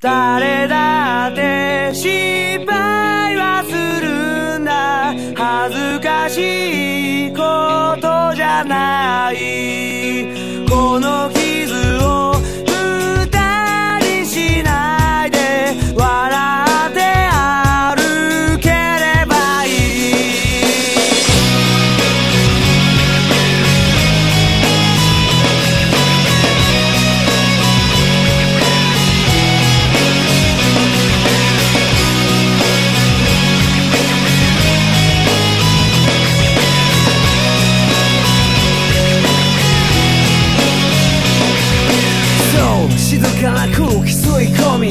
誰だって失敗はするんだ。恥ずかしいことじゃない。この傷静かな空気吸い込み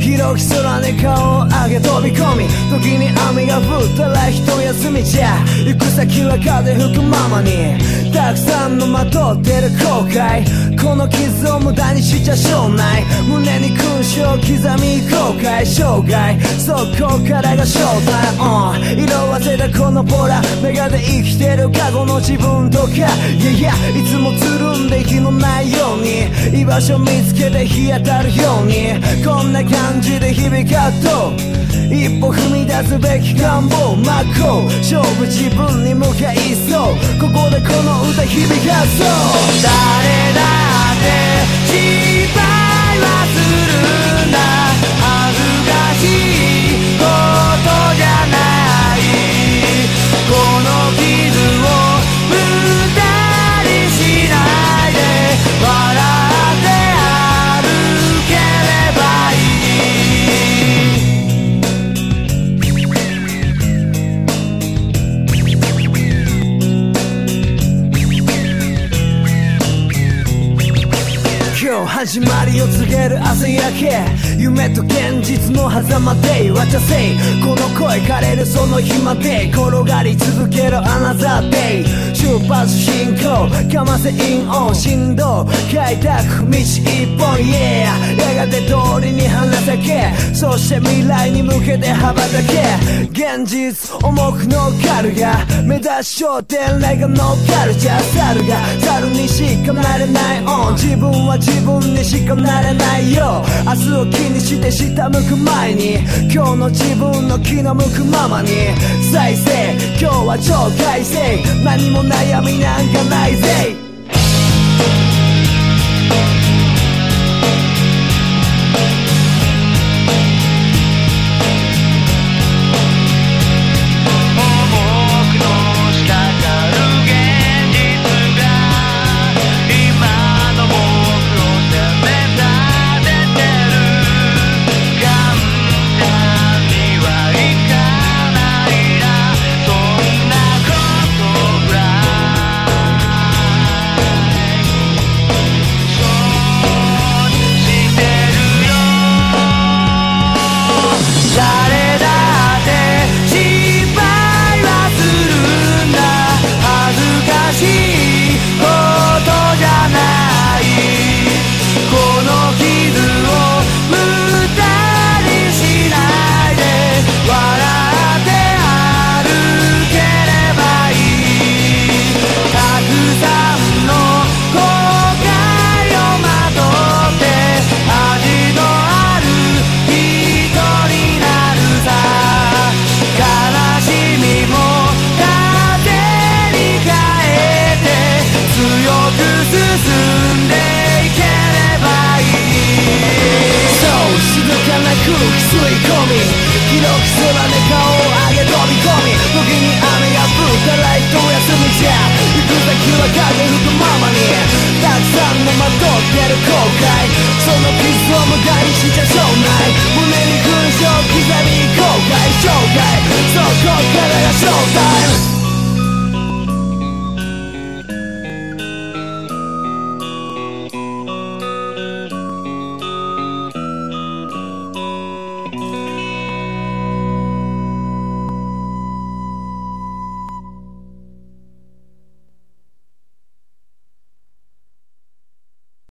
広き空に顔を上げ飛び込み時に雨が降ったら一休みじゃ行く先は風吹くままにたくさんのまとってる後悔。この傷を無駄にしちゃしょうない。胸に勲章刻み込後悔生涯そこからが正体、うん、色あせたこのボラ。目がで生きてる過去の自分とか。いやいやいつもつるんで火のないように。居場所見つけて日当たるように。こんな感じで日々カット一歩踏み出すべき願望真っ向勝負自分に向かいそう。ここでこの歌響かそう。誰だ？よ始まりを告げる朝焼け。夢と現実の狭間で。渡せこの声枯れるその日まで転がり続けるアナザーデイ。出発進行。かませインオン。振動開拓。道一本。Yeah やがて通りに花咲け。そして未来に向けて羽ばたけ。現実重く乗っかるが。目指す焦点霊が乗っかるじゃ猿が。猿にしかなれない。オン自分は自分にしかなれないよ。明日を気にして下向く前に。今日の自分の気の向くままに。再生今日は超快晴何も悩みなんかないぜ。吸い込み広く空で顔を上げ飛び込み時に雨が降ったら一休みじゃ行く先は風吹くままにたくさんのまとってる後悔その傷を無駄にしちゃしょうない。